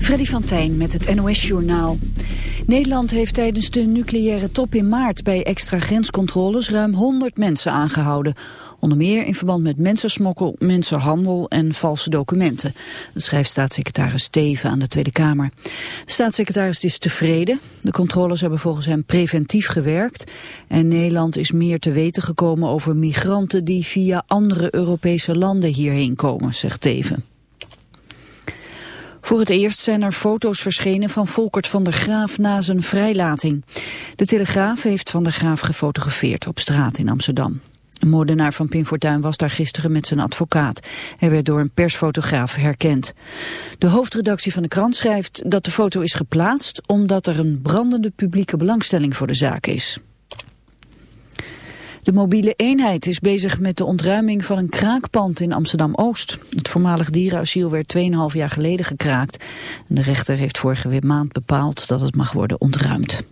Freddy van Tijn met het NOS-journaal. Nederland heeft tijdens de nucleaire top in maart bij extra grenscontroles ruim 100 mensen aangehouden. Onder meer in verband met mensensmokkel, mensenhandel en valse documenten. Dat schrijft staatssecretaris Steven aan de Tweede Kamer. Staatssecretaris is tevreden. De controles hebben volgens hem preventief gewerkt. En Nederland is meer te weten gekomen over migranten die via andere Europese landen hierheen komen, zegt Steven. Voor het eerst zijn er foto's verschenen van Volkert van der Graaf na zijn vrijlating. De Telegraaf heeft van der Graaf gefotografeerd op straat in Amsterdam. Een moordenaar van Pim Fortuyn was daar gisteren met zijn advocaat. Hij werd door een persfotograaf herkend. De hoofdredactie van de krant schrijft dat de foto is geplaatst... omdat er een brandende publieke belangstelling voor de zaak is. De mobiele eenheid is bezig met de ontruiming van een kraakpand in Amsterdam-Oost. Het voormalig dierenasiel werd 2,5 jaar geleden gekraakt. De rechter heeft vorige maand bepaald dat het mag worden ontruimd.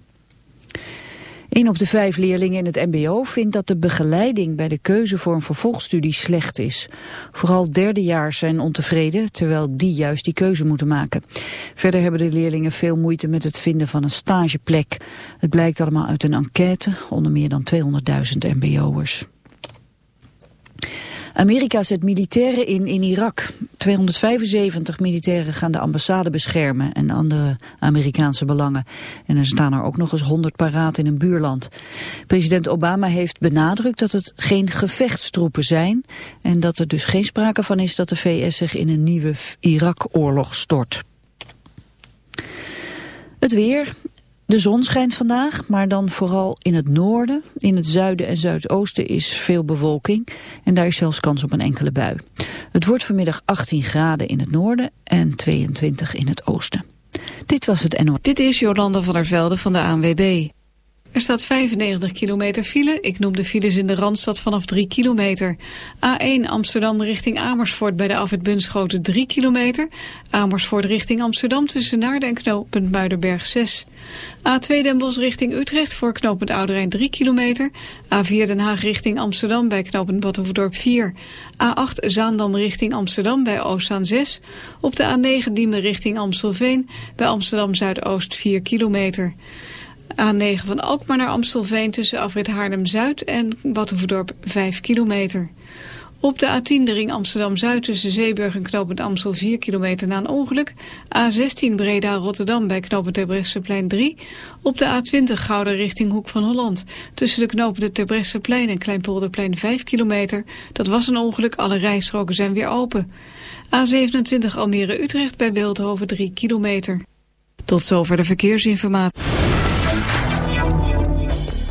Een op de vijf leerlingen in het mbo vindt dat de begeleiding bij de keuze voor een vervolgstudie slecht is. Vooral derdejaars zijn ontevreden, terwijl die juist die keuze moeten maken. Verder hebben de leerlingen veel moeite met het vinden van een stageplek. Het blijkt allemaal uit een enquête onder meer dan 200.000 mbo'ers. Amerika zet militairen in in Irak. 275 militairen gaan de ambassade beschermen en andere Amerikaanse belangen. En er staan er ook nog eens 100 paraat in een buurland. President Obama heeft benadrukt dat het geen gevechtstroepen zijn... en dat er dus geen sprake van is dat de VS zich in een nieuwe Irak-oorlog stort. Het weer. De zon schijnt vandaag, maar dan vooral in het noorden. In het zuiden en zuidoosten is veel bewolking en daar is zelfs kans op een enkele bui. Het wordt vanmiddag 18 graden in het noorden en 22 in het oosten. Dit was het NO. Dit is Jolanda van der Velde van de ANWB. Er staat 95 kilometer file. Ik noem de files in de Randstad vanaf 3 kilometer. A1 Amsterdam richting Amersfoort bij de afwit Bunschoten 3 kilometer. Amersfoort richting Amsterdam tussen Naarden en knooppunt Muidenberg 6. A2 Den Bosch richting Utrecht voor knooppunt Ouderijn 3 kilometer. A4 Den Haag richting Amsterdam bij knooppunt Badhoevedorp 4. A8 Zaandam richting Amsterdam bij Oostzaan 6. Op de A9 Diemen richting Amstelveen bij Amsterdam Zuidoost 4 kilometer. A9 van Alkmaar naar Amstelveen tussen afrit Haarlem-Zuid en Battenverdorp 5 kilometer. Op de A10 de ring Amsterdam-Zuid tussen Zeeburg en knooppunt Amstel 4 kilometer na een ongeluk. A16 Breda-Rotterdam bij knooppunt Terbrechtseplein 3. Op de A20 Gouden richting Hoek van Holland. Tussen de knooppunten Terbrechtseplein en Kleinpolderplein 5 kilometer. Dat was een ongeluk, alle rijstroken zijn weer open. A27 Almere-Utrecht bij Beeldhoven 3 kilometer. Tot zover de verkeersinformatie.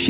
Bush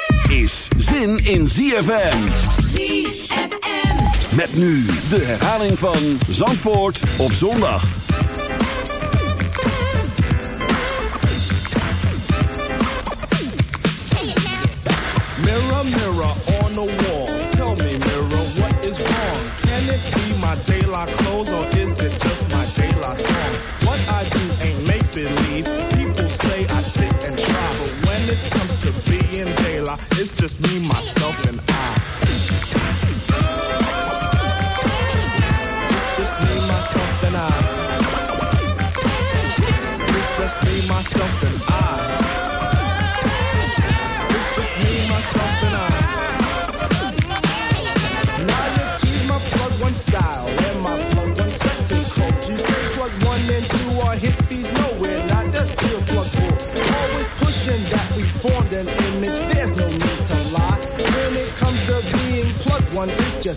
is zin in ZFM. ZFM. Met nu de herhaling van Zandvoort op zondag. Mirror, mirror on the wall. Tell me, mirror, what is wrong? Can it be my daylight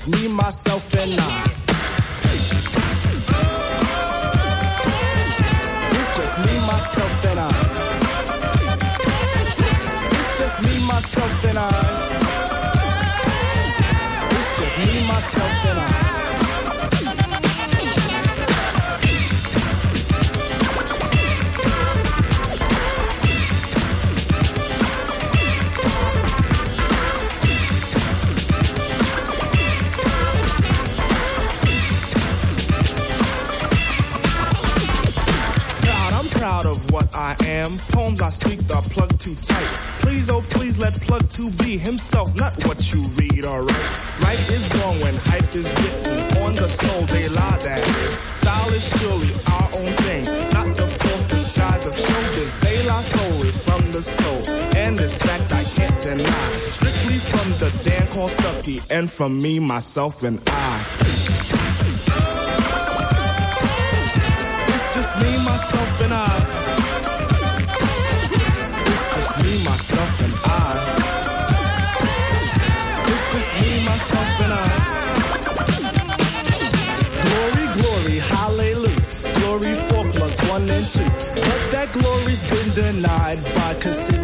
me, myself, and I. and from me, myself, and I. It's just me, myself, and I. It's just me, myself, and I. It's just me, myself, and I. Glory, glory, hallelujah. Glory for plug one and two. But that glory's been denied by cassettes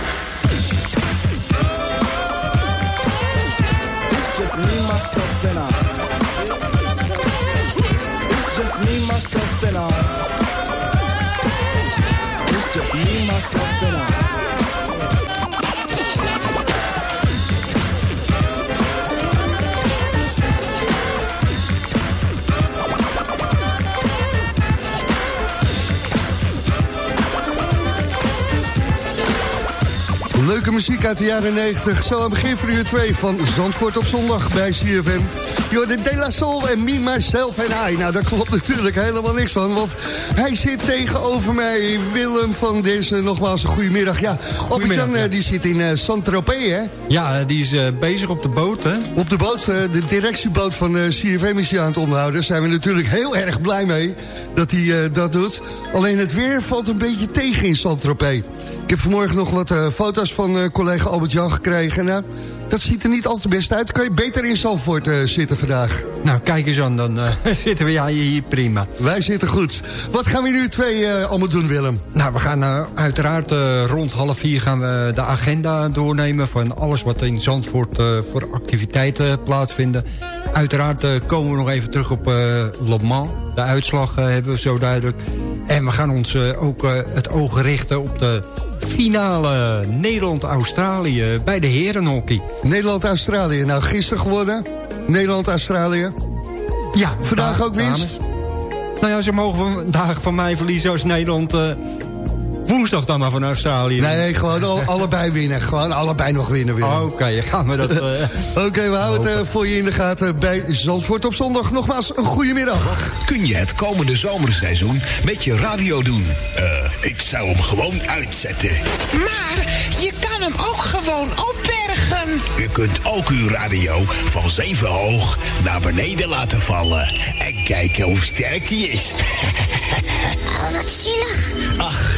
Muziek uit de jaren 90. Zo aan het begin van uur 2 van Zandvoort op zondag bij CFM. Jordan De La Soul en Me, Myself en I. Nou, daar klopt natuurlijk helemaal niks van. Want hij zit tegenover mij, Willem van deze. Nogmaals een goedemiddag. Ja, Albert-Jan ja. eh, die zit in eh, Saint-Tropez, hè? Ja, die is eh, bezig op de boot, hè? Op de boot, eh, de directieboot van eh, CFM is hij aan het onderhouden. Daar zijn we natuurlijk heel erg blij mee dat hij eh, dat doet. Alleen het weer valt een beetje tegen in Saint-Tropez. Ik heb vanmorgen nog wat eh, foto's van eh, collega Albert-Jan gekregen. Nou, dat ziet er niet al te best uit. Kan je beter in Zandvoort uh, zitten vandaag? Nou, kijk eens aan, dan zitten we ja, hier prima. Wij zitten goed. Wat gaan we nu twee allemaal doen, Willem? Nou, we gaan uiteraard rond half vier gaan we de agenda doornemen... van alles wat in Zandvoort voor activiteiten plaatsvinden. Uiteraard komen we nog even terug op Le Mans. De uitslag hebben we zo duidelijk. En we gaan ons ook het oog richten op de finale Nederland-Australië bij de herenhockey. Nederland-Australië, nou gisteren geworden. Nederland-Australië. Ja, vandaag ook winst. Nou ja, ze mogen vandaag van mij verliezen als Nederland... Uh, woensdag dan maar van Australië. Nee, gewoon al, allebei winnen. Gewoon allebei nog winnen. winnen. Oké, okay, gaan we dat... Uh, Oké, okay, we houden het uh, voor je in de gaten bij Zandvoort op zondag. Nogmaals, een goede middag. Wat kun je het komende zomerseizoen met je radio doen? Uh, ik zou hem gewoon uitzetten. Maar je kan hem ook gewoon opbergen. U kunt ook uw radio van zeven hoog naar beneden laten vallen. En kijken hoe sterk die is. oh, wat zielig. Ach,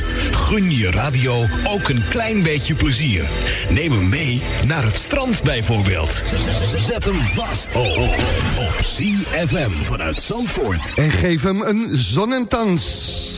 gun je radio ook een klein beetje plezier. Neem hem mee naar het strand bijvoorbeeld. Zet hem vast op CFM vanuit Zandvoort. En geef hem een zonnentans.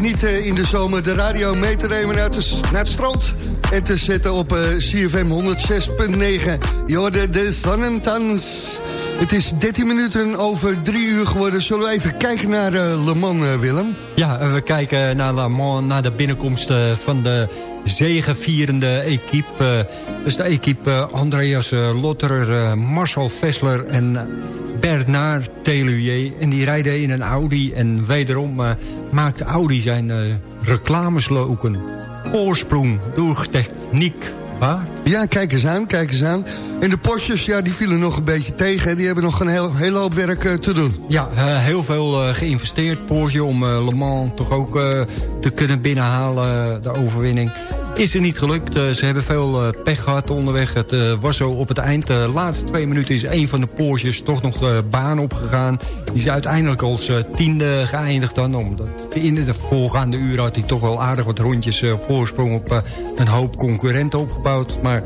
Niet uh, in de zomer de radio mee te nemen naar, naar het strand... en te zetten op CFM 106.9. Jorde de Sonnentans. Het is 13 minuten over 3 uur geworden. Zullen we even kijken naar uh, Le Mans, Willem? Ja, we kijken naar Le Mans, naar de binnenkomst van de zegevierende equipe. dus de equipe Andreas Lotterer, Marcel Vessler en Bernard Tellier. En die rijden in een Audi. En wederom uh, maakt Audi zijn uh, reclameslogan. Oorsprong door techniek. Waar? Ja, kijk eens aan, kijk eens aan. En de Porsches, ja, die vielen nog een beetje tegen. Die hebben nog een heel, hele hoop werk uh, te doen. Ja, uh, heel veel uh, geïnvesteerd. Porsche om Le Mans toch ook te kunnen binnenhalen, de overwinning is er niet gelukt. Uh, ze hebben veel uh, pech gehad onderweg. Het uh, was zo op het eind. De laatste twee minuten is een van de Porsches toch nog de baan opgegaan. Die is uiteindelijk als tiende geëindigd dan. Omdat in de voorgaande uren had hij toch wel aardig wat rondjes voorsprong op een hoop concurrenten opgebouwd. Maar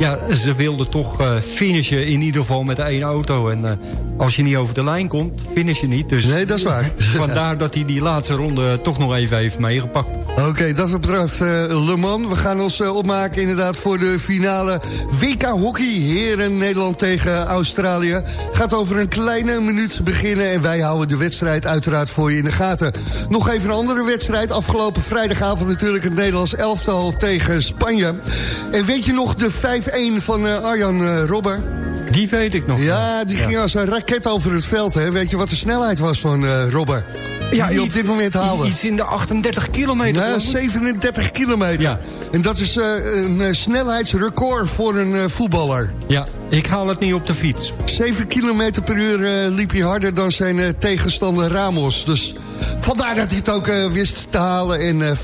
ja, ze wilden toch uh, finishen in ieder geval met één auto. En uh, als je niet over de lijn komt, finish je niet. Dus nee, dat is waar. Vandaar dat hij die laatste ronde toch nog even heeft meegepakt. Oké, okay, dat betreft uh, Le Mans. We gaan ons opmaken inderdaad voor de finale WK Hockey. Heren Nederland tegen Australië. Gaat over een kleine minuut beginnen. En wij houden de wedstrijd uiteraard voor je in de gaten. Nog even een andere wedstrijd. Afgelopen vrijdagavond natuurlijk het Nederlands elftal tegen Spanje. En weet je nog de 5 1 van uh, Arjan uh, Robber. Die weet ik nog. Ja, die ging als een raket over het veld. Hè. Weet je wat de snelheid was van uh, Robber? Ja, die op dit moment haalde. Iets in de 38 kilometer. Ja, 37 kilometer. Ja. En dat is uh, een snelheidsrecord voor een uh, voetballer. Ja, ik haal het niet op de fiets. 7 kilometer per uur uh, liep hij harder dan zijn tegenstander Ramos. Dus vandaar dat hij het ook wist te halen en 5-1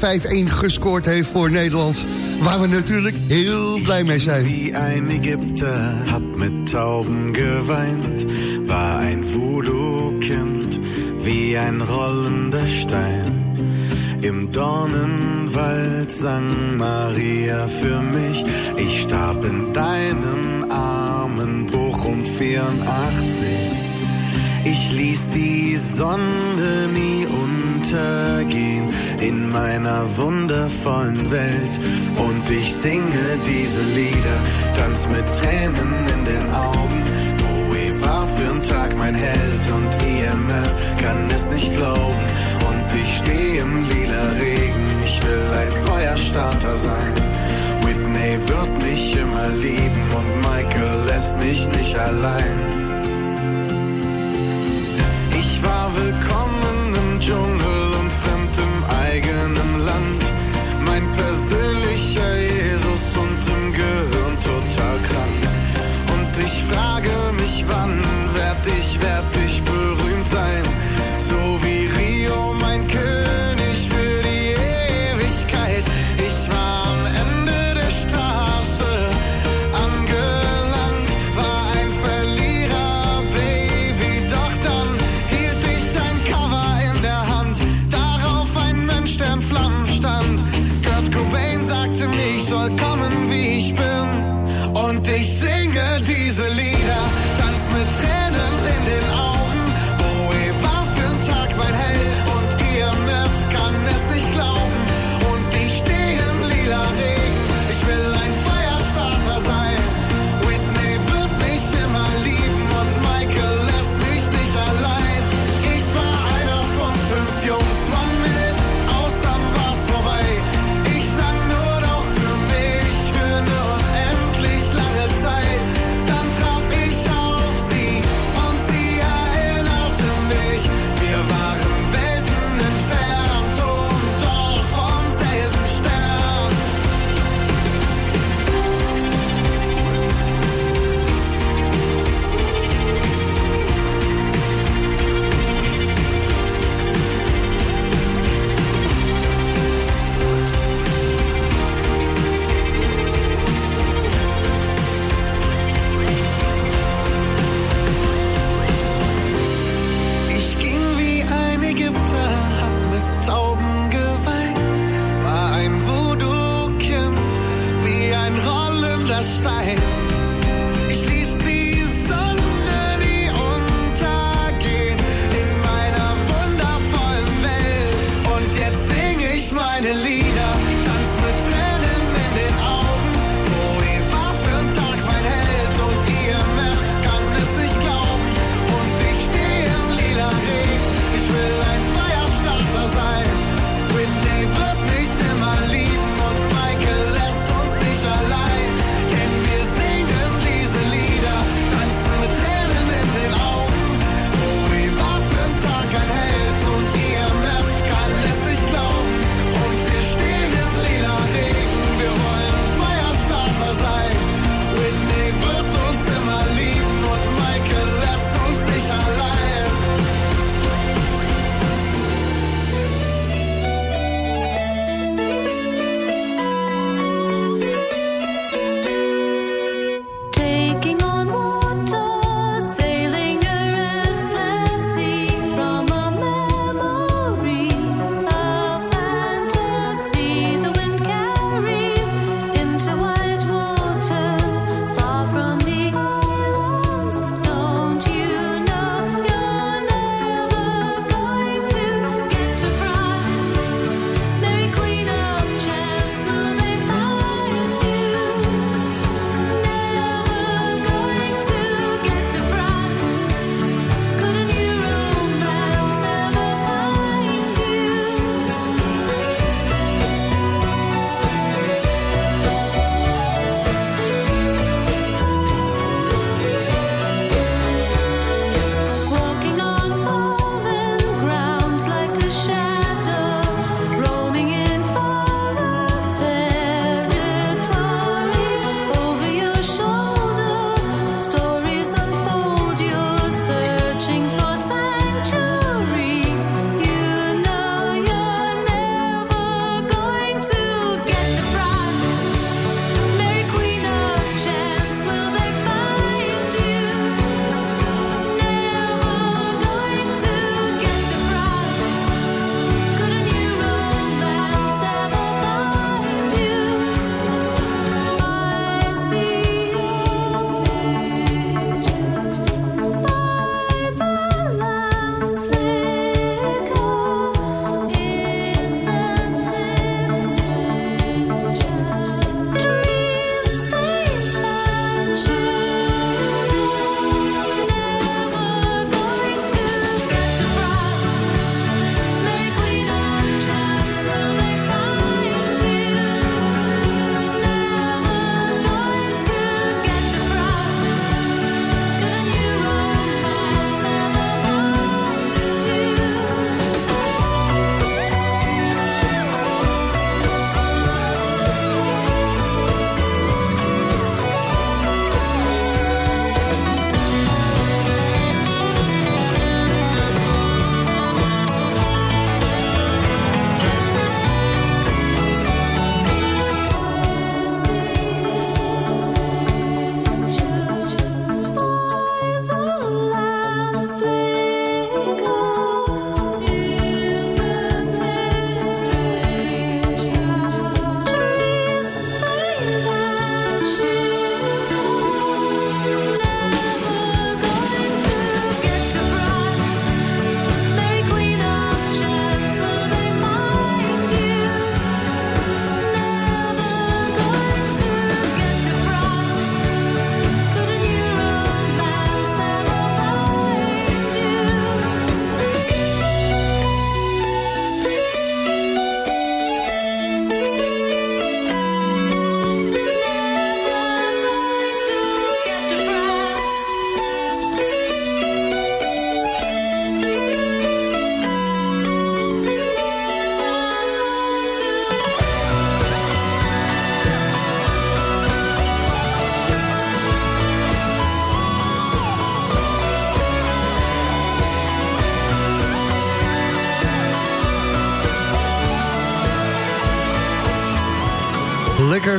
gescoord heeft voor Nederland. Waar we natuurlijk heel blij mee zijn. Wie een Ägypter, hab met Tauben geweint, war ein Voodoo-Kind, wie ein rollender Stein. Im Dornenwald sang Maria für mich, ich starb in deinen Armen, Bochum 84. Ich ließ die Sonne nie untergehen in meiner wundervollen Welt und ich singe diese Lieder, tanz mit Tränen in den Augen. Einen Tag mein Held und IMF kann es nicht glauben und ich stehe im lila Regen, ich will ein Feuerstarter sein. Whitney wird mich immer lieben und Michael lässt mich nicht allein. Ich war willkommen im Dschungel und fremd im eigenen Land. Mein persönlicher Jesus und im Gehirn total krank. Und ich frage zijn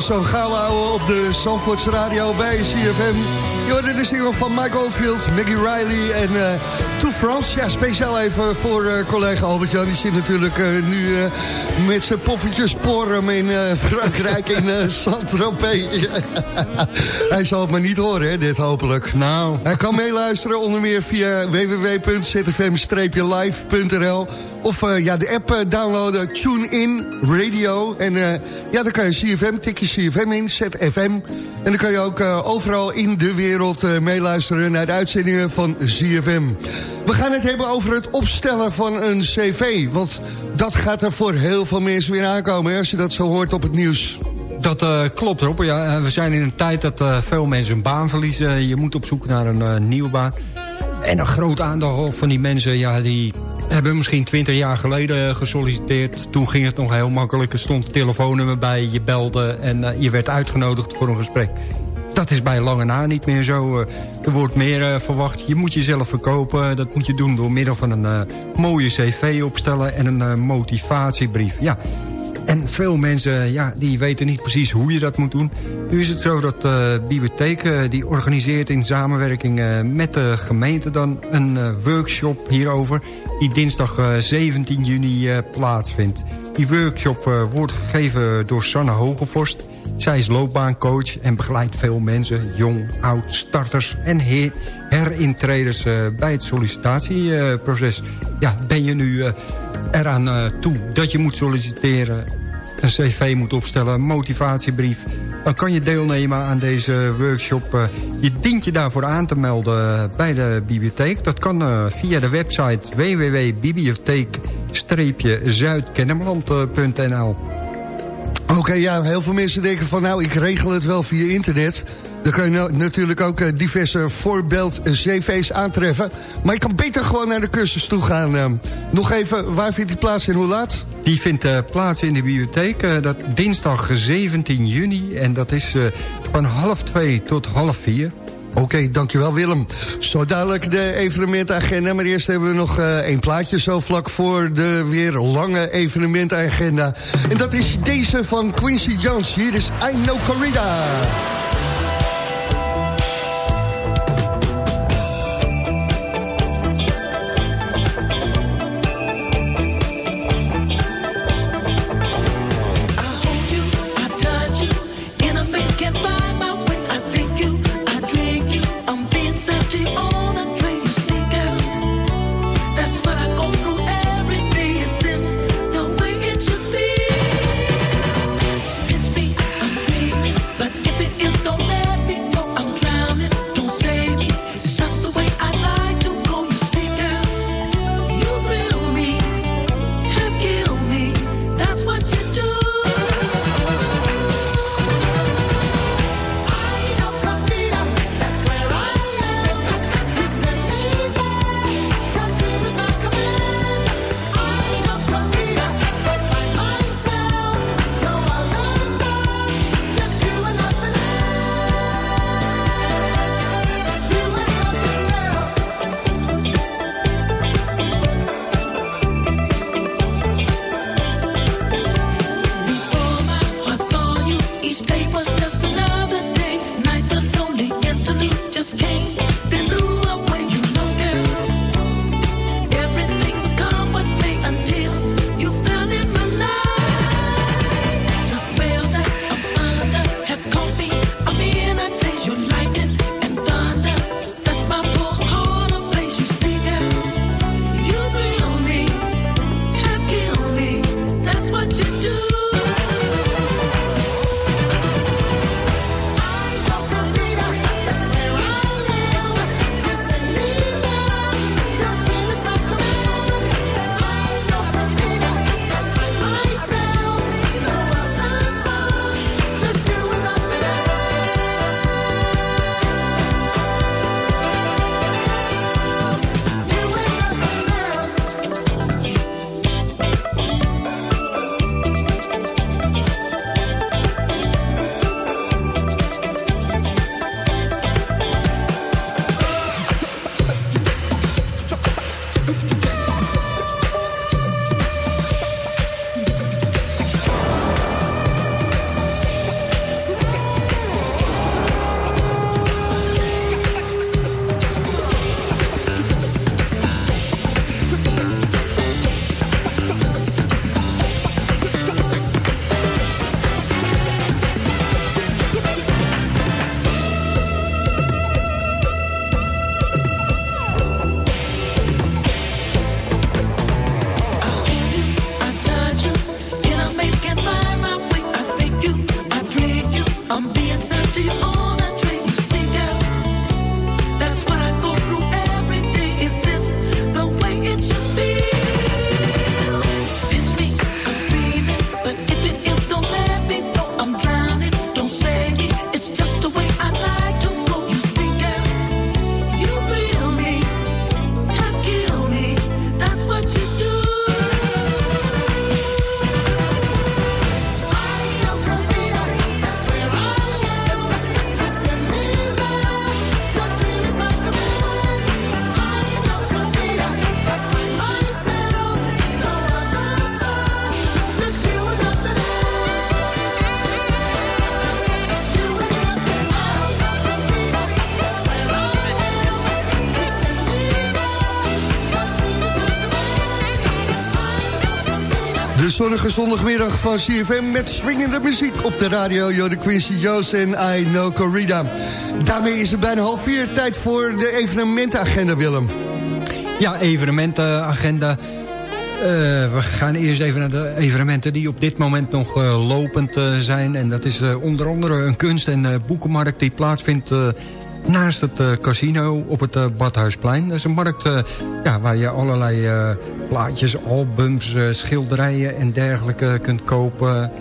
zo gauw houden op de Zandvoorts Radio bij CFM. Je hoorde de single van Mike Oldfield, Maggie Riley en uh, To France. Ja, speciaal even voor uh, collega Albert-Jan. Die zit natuurlijk uh, nu met zijn poffertjes porum in Frankrijk in Saint-Tropez. Hij zal het maar niet horen, hè, dit hopelijk. Nou. Hij kan meeluisteren onder meer via www.zfm-live.nl of ja, de app downloaden, Tune In Radio. En ja, dan kan je CFM, tik je CFM in, zet FM. En dan kan je ook overal in de wereld meeluisteren naar de uitzendingen van CFM. We gaan het hebben over het opstellen van een cv. Want dat gaat er voor heel veel mensen weer aankomen, als je dat zo hoort op het nieuws. Dat uh, klopt, Rob. Ja, we zijn in een tijd dat veel mensen een baan verliezen. Je moet op zoek naar een nieuwe baan. En een groot aantal van die mensen, ja, die hebben misschien twintig jaar geleden gesolliciteerd. Toen ging het nog heel makkelijk. Er stond telefoonnummer bij, je belde en je werd uitgenodigd voor een gesprek. Dat is bij lange na niet meer zo. Uh, er wordt meer uh, verwacht. Je moet jezelf verkopen. Dat moet je doen door middel van een mooie cv opstellen en een motivatiebrief. Ja, en veel mensen ja, die weten niet precies hoe je dat moet doen. Nu is het zo dat de uh, bibliotheek die organiseert in samenwerking met de gemeente... dan een workshop hierover die dinsdag 17 juni plaatsvindt. Die workshop wordt gegeven door Sanne Hogevorst. Zij is loopbaancoach en begeleidt veel mensen, jong, oud, starters en herintreders bij het sollicitatieproces. Ja, ben je nu eraan uh, toe dat je moet solliciteren... een cv moet opstellen, een motivatiebrief... dan kan je deelnemen aan deze workshop. Je dient je daarvoor aan te melden bij de bibliotheek. Dat kan via de website www.bibliotheek-zuidkennemerland.nl Oké, ja, heel veel mensen denken van... nou, ik regel het wel via internet... Dan kun je nou natuurlijk ook uh, diverse voorbeeld-cv's aantreffen. Maar je kan beter gewoon naar de cursus toe gaan. Uh, nog even, waar vindt die plaats en hoe laat? Die vindt uh, plaats in de bibliotheek. dat dinsdag 17 juni. En dat is van half twee tot half vier. Oké, dankjewel Willem. Zo dadelijk de evenementagenda. Maar eerst hebben we nog uh, één plaatje zo vlak voor de weer lange evenementagenda. En dat is deze van Quincy Jones. Hier is I Know Corrida. Zonnige zondagmiddag van CFM met swingende muziek op de radio. Jode Quincy Jones en I Know Corrida. Daarmee is het bijna half vier. Tijd voor de evenementenagenda, Willem. Ja, evenementenagenda. Uh, we gaan eerst even naar de evenementen die op dit moment nog uh, lopend uh, zijn. En dat is onder andere een kunst- en boekenmarkt die plaatsvindt naast het uh, casino op het uh, Badhuisplein. Dat is een markt uh, ja, waar je allerlei plaatjes, albums, schilderijen en dergelijke kunt kopen.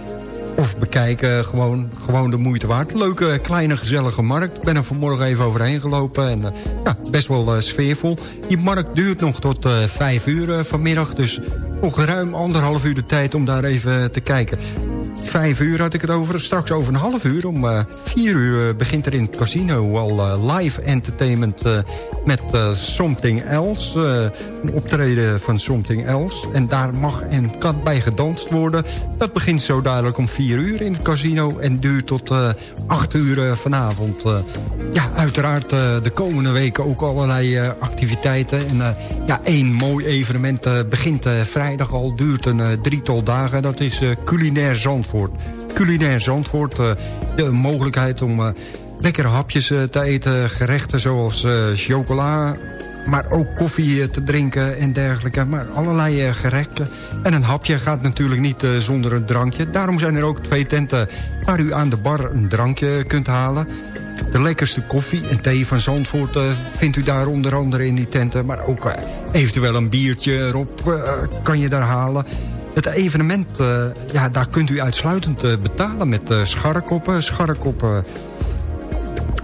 Of bekijken, gewoon, gewoon de moeite waard. Leuke, kleine, gezellige markt. Ik ben er vanmorgen even overheen gelopen. En ja, best wel sfeervol. Die markt duurt nog tot vijf uur vanmiddag. Dus nog ruim anderhalf uur de tijd om daar even te kijken. Vijf uur had ik het over. Straks over een half uur. Om uh, vier uur uh, begint er in het casino al uh, live entertainment met Something Else. een optreden van Something Else. En daar mag en kan bij gedanst worden. Dat begint zo dadelijk om vier uur in het casino. En duurt tot acht uur vanavond. ja, uiteraard de komende weken ook allerlei activiteiten. En ja, één mooi evenement begint vrijdag al. Duurt een drietal dagen. Dat is culinair Zandvoort. Culinair Zandvoort. De mogelijkheid om lekkere hapjes uh, te eten. Gerechten zoals chocola. Maar ook koffie te drinken en dergelijke. Maar allerlei gerechten. En een hapje gaat natuurlijk niet zonder een drankje. Daarom zijn er ook twee tenten waar u aan de bar een drankje kunt halen. De lekkerste koffie en thee van Zandvoort vindt u daar onder andere in die tenten. Maar ook eventueel een biertje erop kan je daar halen. Het evenement, ja, daar kunt u uitsluitend betalen met scharrekoppen. Scharrekoppen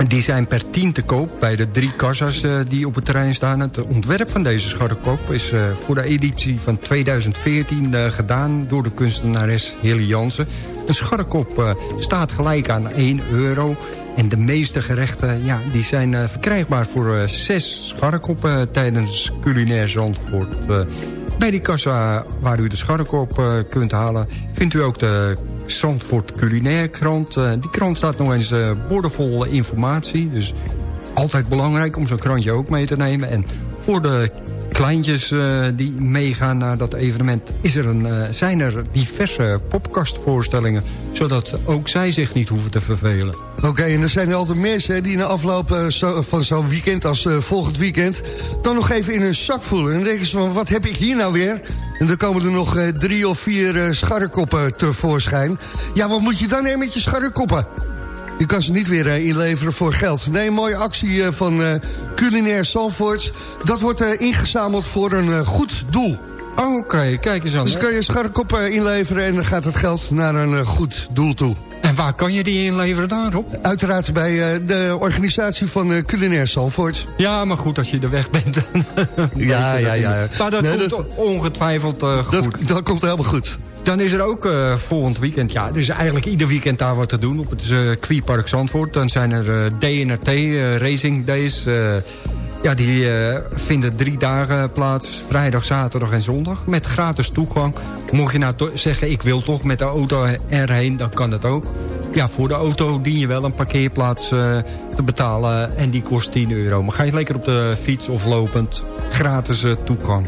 die zijn per tien te koop bij de drie kassas die op het terrein staan. Het ontwerp van deze scharrekop is voor de editie van 2014 gedaan... door de kunstenares Hilly Jansen. Een scharrekop staat gelijk aan 1 euro... En de meeste gerechten ja, die zijn verkrijgbaar voor zes scharrekoppen tijdens culinair Zandvoort. Bij die kassa waar u de scharrekop kunt halen... vindt u ook de Zandvoort Culinair krant. Uh, die krant staat nog eens uh, boordevol informatie. Dus altijd belangrijk om zo'n krantje ook mee te nemen. En voor de kleintjes die meegaan naar dat evenement... Is er een, zijn er diverse popkastvoorstellingen... zodat ook zij zich niet hoeven te vervelen. Oké, en er zijn er altijd mensen die na afloop zo, van zo'n weekend... als volgend weekend, dan nog even in hun zak voelen. En dan denken ze van, wat heb ik hier nou weer? En dan komen er nog drie of vier scharrekoppen tevoorschijn. Ja, wat moet je dan nemen met je scharrekoppen? Je kan ze niet weer inleveren voor geld. Nee, mooie actie van Culinair Zandvoort. Dat wordt ingezameld voor een goed doel. Oh, Oké, okay. kijk eens aan. Dus kan je scharrekoppen inleveren en dan gaat het geld naar een goed doel toe. En waar kan je die inleveren daarop? Uiteraard bij de organisatie van Culinair Zandvoort. Ja, maar goed, als je er weg bent... ja, ja, ja. Maar dat nee, komt dat, ongetwijfeld goed. Dat, dat komt helemaal goed. Dan is er ook volgend weekend, ja, er is eigenlijk ieder weekend daar wat te doen op het Quiepark Zandvoort. Dan zijn er DNRT, Racing Days. Ja, die vinden drie dagen plaats, vrijdag, zaterdag en zondag, met gratis toegang. Mocht je nou zeggen, ik wil toch met de auto erheen, dan kan dat ook. Ja, voor de auto dien je wel een parkeerplaats te betalen en die kost 10 euro. Maar ga je lekker op de fiets of lopend, gratis toegang.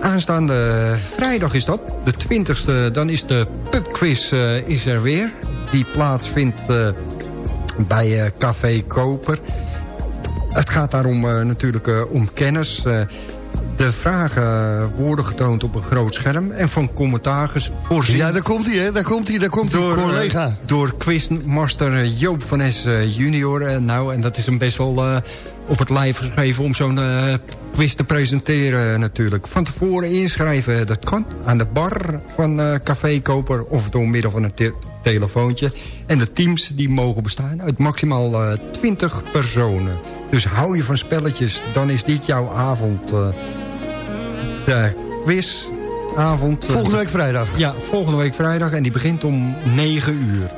Aanstaande vrijdag is dat, de 20ste, dan is de pubquiz is er weer. Die plaatsvindt bij Café Koper. Het gaat daarom natuurlijk om kennis. de vragen worden getoond op een groot scherm en van commentagers voorzien. Ja, daar komt hij, hè? Daar komt hij, daar komt hij, collega. Door quizmaster Joop van Es junior. nou, en dat is hem best wel op het lijf geschreven om zo'n quiz te presenteren natuurlijk. Van tevoren inschrijven, dat kan aan de bar van uh, Café Koper... of door middel van een te telefoontje. En de teams die mogen bestaan uit maximaal uh, 20 personen. Dus hou je van spelletjes, dan is dit jouw avond. Uh, de quizavond. Volgende week vrijdag? Ja, volgende week vrijdag en die begint om 9 uur.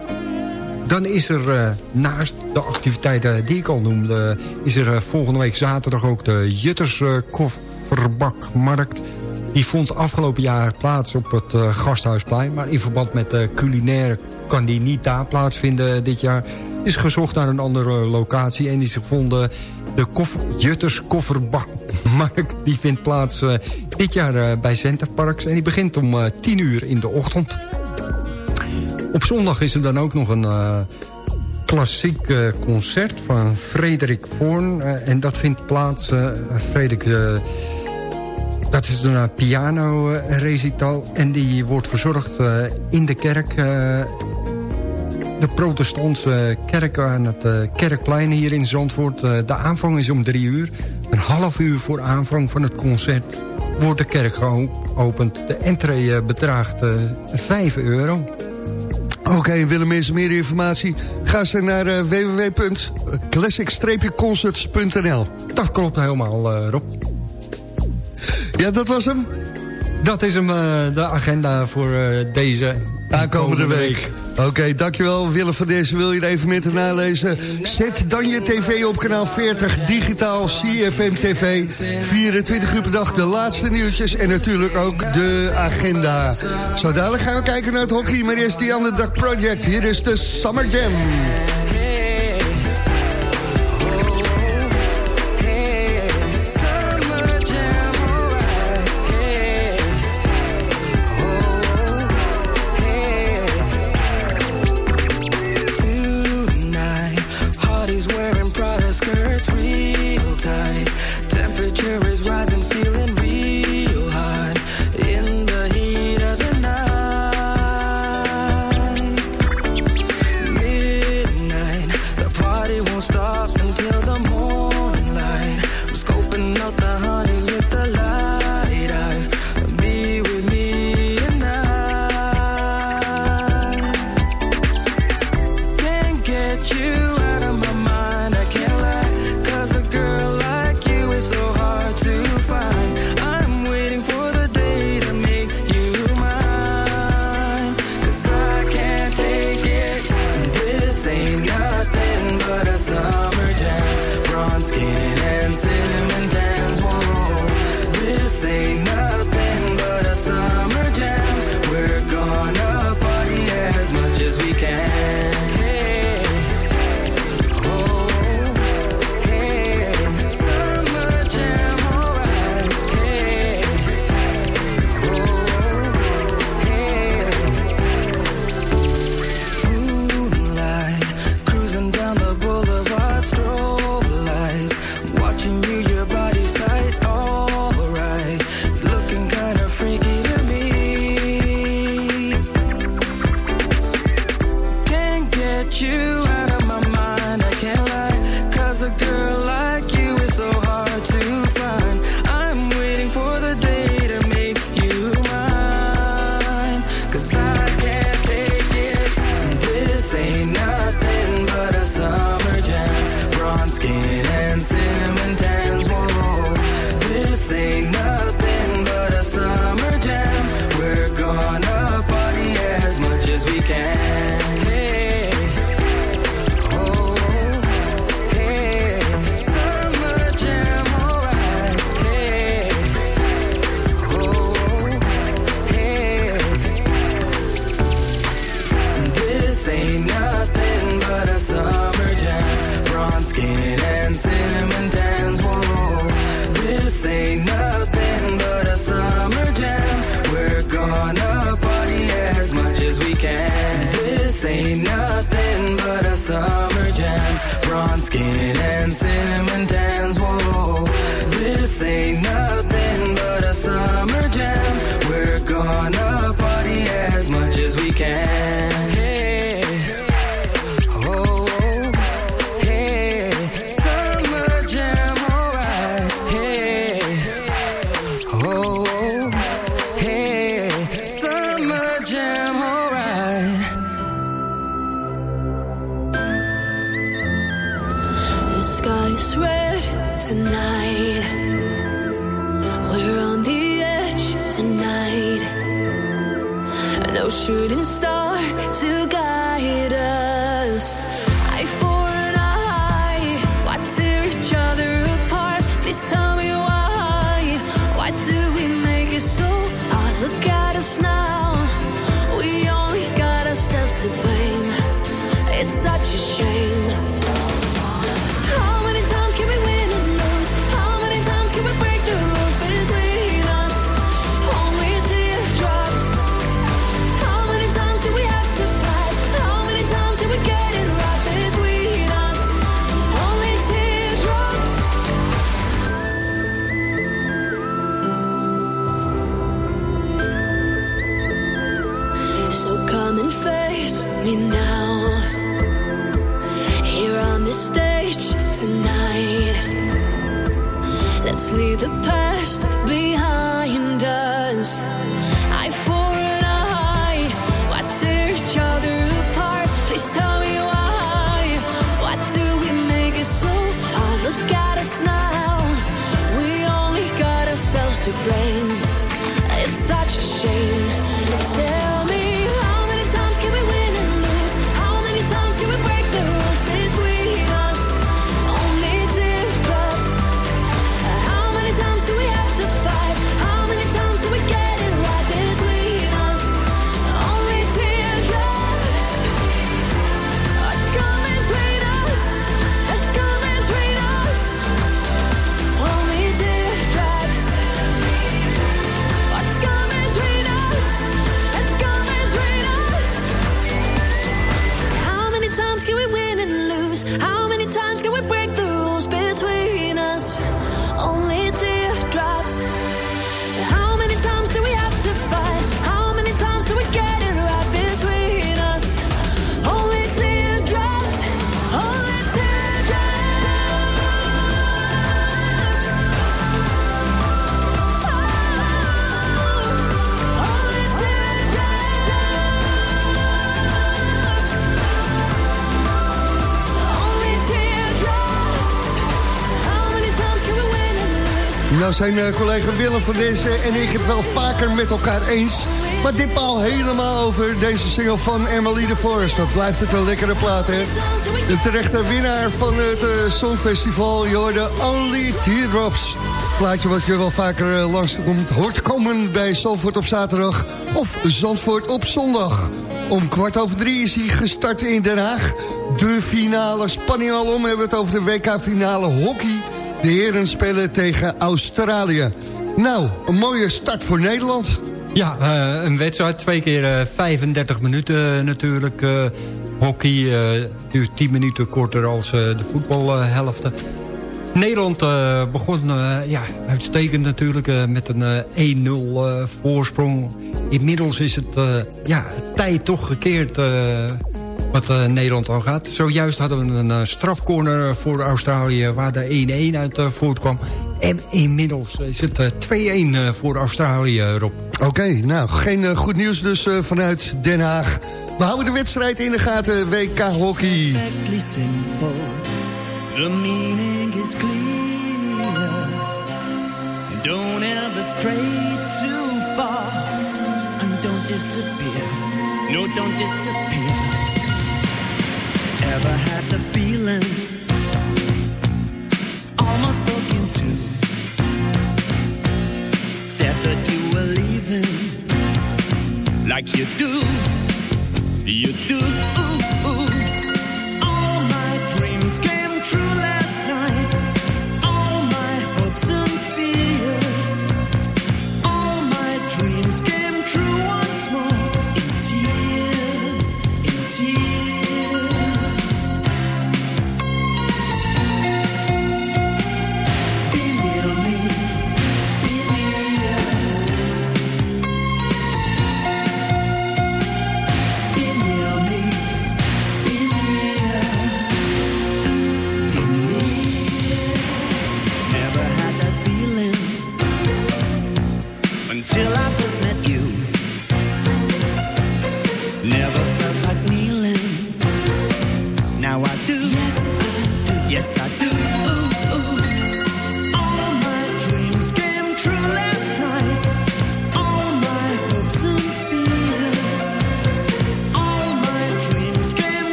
Dan is er uh, naast de activiteiten die ik al noemde... is er uh, volgende week zaterdag ook de Jutters uh, Kofferbakmarkt. Die vond afgelopen jaar plaats op het Gasthuisplein. Maar in verband met de culinaire kan die niet daar plaatsvinden dit jaar. Is gezocht naar een andere locatie en is gevonden... de Jutters Kofferbakmarkt die vindt plaats Dit jaar bij Centerparks. En die begint om 10 uur in de ochtend. Op zondag is er dan ook nog een klassiek concert van Frederik Voorn. en dat vindt plaats, Frederik... dat is een piano-recital en die wordt verzorgd in de kerk de protestantse kerk aan het uh, Kerkplein hier in Zandvoort. Uh, de aanvang is om drie uur. Een half uur voor aanvang van het concert wordt de kerk geopend. De entree uh, bedraagt 5 euro. Oké, okay, willen mensen meer informatie? Ga ze naar www.classic-concerts.nl Dat klopt helemaal, Rob. Ja, dat was hem? Dat is hem, de agenda voor deze aankomende week. week. Oké, dankjewel Willem van deze. Wil je er even meer te nalezen? Zet dan je tv op kanaal 40, digitaal CFM TV. 24 uur per dag, de laatste nieuwtjes en natuurlijk ook de agenda. Zo dadelijk gaan we kijken naar het hockey, maar eerst die andere Duck Project. Hier is de Summer Jam. dancing and dancing Tell zijn eh, collega Willem van deze en ik het wel vaker met elkaar eens. Maar ditmaal helemaal over deze single van Emily de Forest. Dat blijft het een lekkere plaat, hè? De terechte winnaar van het uh, Songfestival, je hoorde Only Teardrops. Plaatje wat je wel vaker uh, langs komt, hoort komen bij Zandvoort op zaterdag of Zandvoort op zondag. Om kwart over drie is hij gestart in Den Haag. De finale spanning alom hebben we het over de WK-finale hockey. De heren spelen tegen Australië. Nou, een mooie start voor Nederland. Ja, uh, een wedstrijd. Twee keer uh, 35 minuten uh, natuurlijk. hockey duurt 10 minuten korter als de voetbalhelften. Nederland begon ja, uitstekend natuurlijk met een 1-0 voorsprong. Inmiddels is het ja, tijd toch gekeerd wat uh, Nederland al gaat. Zojuist hadden we een uh, strafcorner voor Australië... waar de 1-1 uit uh, voortkwam. En inmiddels is het 2-1 voor Australië, Rob. Oké, okay, nou, geen goed nieuws dus vanuit Den Haag. We houden de wedstrijd in de gaten, WK Hockey. The meaning is clear. Don't ever stray too far. And don't disappear. No, don't disappear. Ever had the feeling. Almost broke into. Said that you were leaving. Like you do. You do. All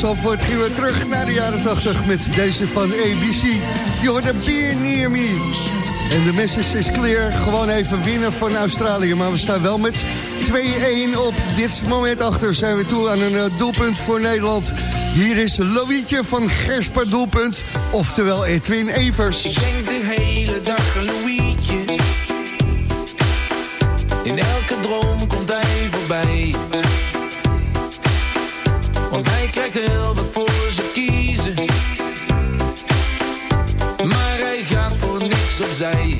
Zandvoort gingen we terug naar de jaren 80 met deze van ABC. Je hoort een Beer Near Me. En de message is clear. Gewoon even winnen van Australië. Maar we staan wel met 2-1 op dit moment achter. Zijn we toe aan een eh, doelpunt voor Nederland. Hier is Loïetje van Gersper doelpunt. Oftewel Edwin Evers. Ik denk de hele dag Louietje. In elke droom komt hij voorbij. Want hij krijgt heel wat voor ze kiezen. Maar hij gaat voor niks opzij.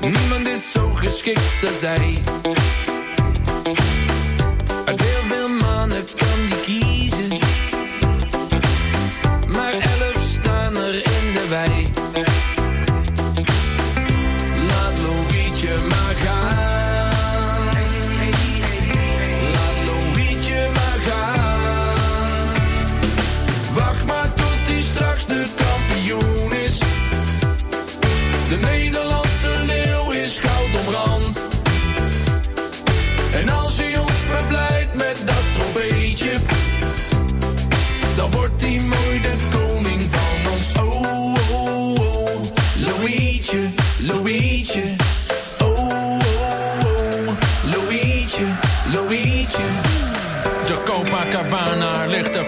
Niemand is zo geschikt als hij.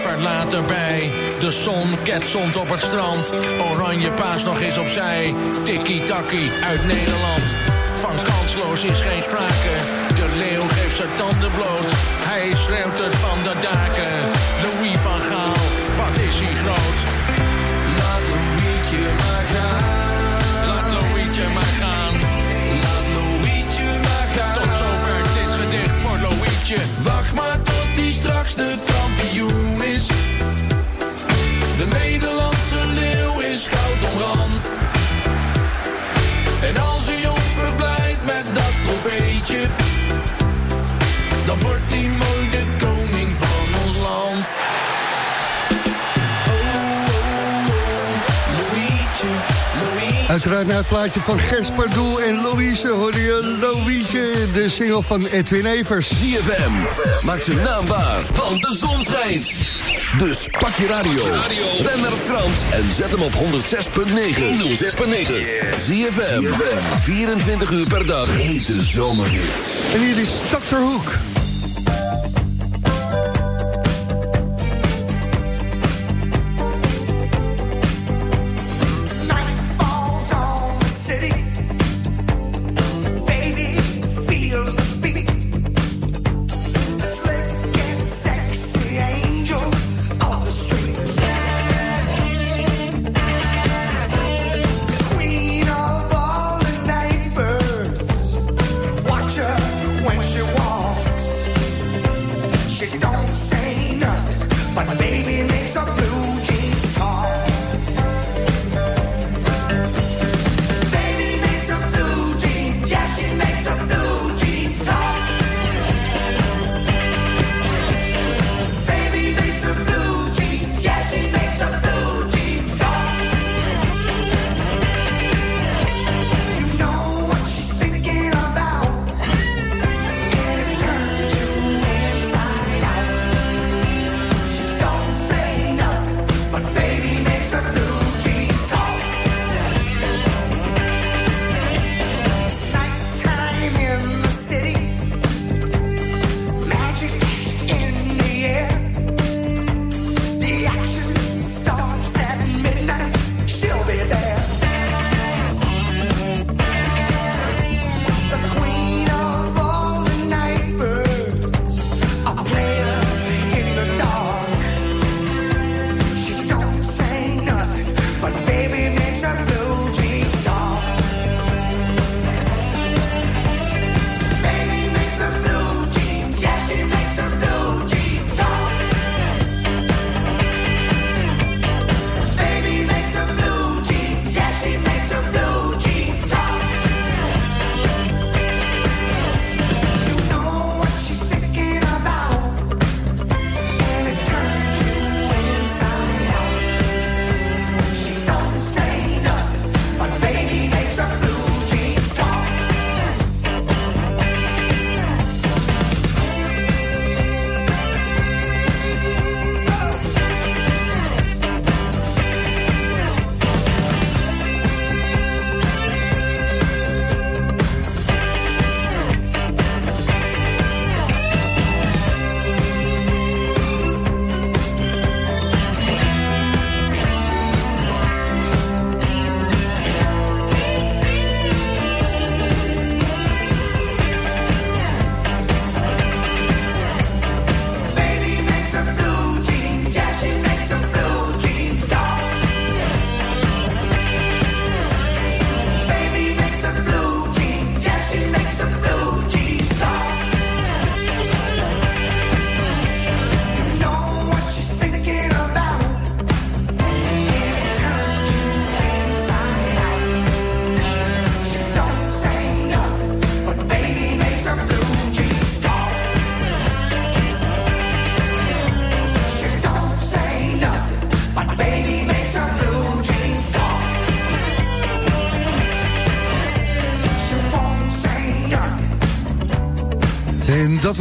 Verlaten bij. De zon ketselt op het strand. Oranje paas nog eens opzij. Tikkie-takkie uit Nederland. Van kansloos is geen sprake. De leeuw geeft zijn tanden bloot. Hij schreeuwt het van de daken. Louis van Gaal, wat is hij groot. Laat Louietje maar gaan. Laat Louietje maar gaan. Laat Louietje maar gaan. Tot zover dit gedicht voor Louietje. Uiteraard naar het plaatje van Pardoel en Louise hoorde je Louise, de single van Edwin Evers. ZFM, maak zijn naam waar, want de zon schijnt. Dus pak je radio, ren naar Frans en zet hem op 106.9. 106.9. ZFM, 24 uur per dag, hete zomerhit. En hier is Dr. Hoek. she don't say nothing, but baby makes up.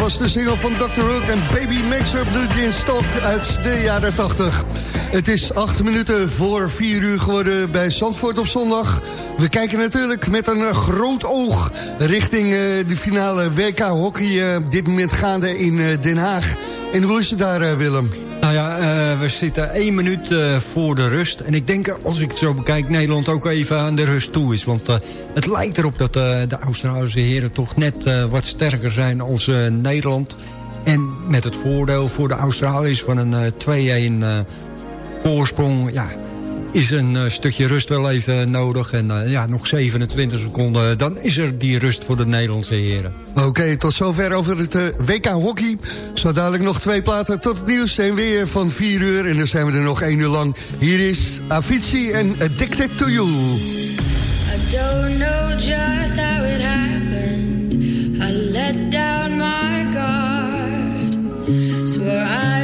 Was de single van Dr. Hook en Baby Makes Her Blue Jeans Stock uit de jaren 80. Het is acht minuten voor vier uur geworden bij Zandvoort op zondag. We kijken natuurlijk met een groot oog richting uh, de finale WK Hockey... Uh, dit moment gaande in uh, Den Haag. En hoe is het daar, Willem? Nou ja, uh, we zitten één minuut uh, voor de rust. En ik denk, als ik het zo bekijk, Nederland ook even aan de rust toe is. Want uh, het lijkt erop dat de Australische heren toch net wat sterker zijn als Nederland. En met het voordeel voor de Australiërs van een 2-1 voorsprong... Ja, is een uh, stukje rust wel even nodig. En uh, ja, nog 27 seconden, dan is er die rust voor de Nederlandse heren. Oké, okay, tot zover over het uh, WK Hockey. Zo dadelijk nog twee platen tot het nieuws en weer van 4 uur. En dan zijn we er nog 1 uur lang. Hier is Avicii en Addicted to You. I don't know just how it happened. I let down my guard. Swear I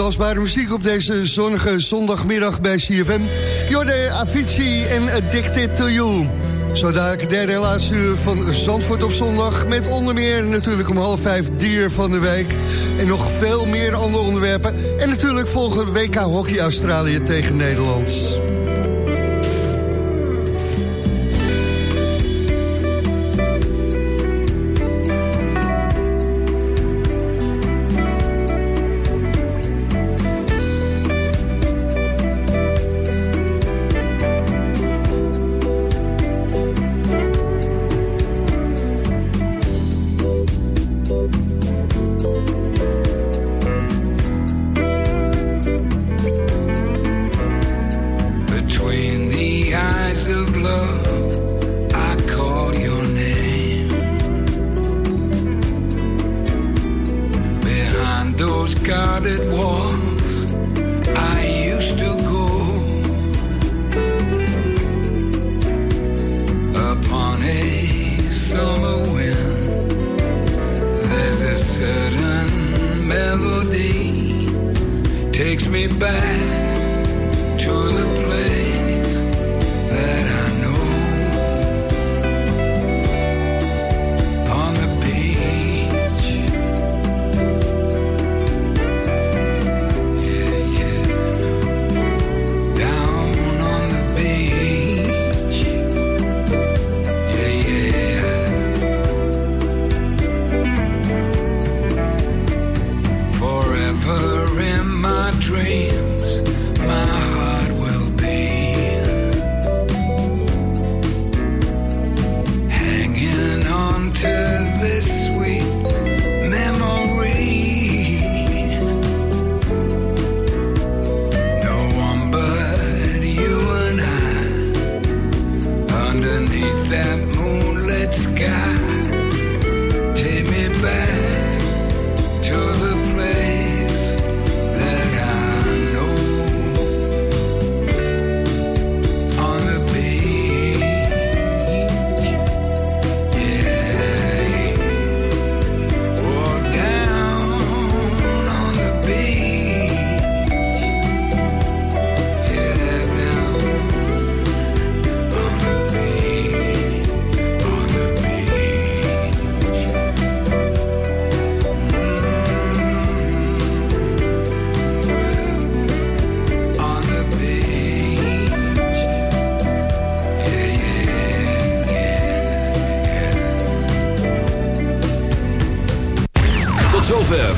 dansbare muziek op deze zonnige zondagmiddag bij CFM. Jorde Avicii en Addicted to You. Zo dadelijk de derde en laatste uur van Zandvoort op zondag... met onder meer natuurlijk om half vijf dier van de week... en nog veel meer andere onderwerpen. En natuurlijk volgen WK Hockey Australië tegen Nederland.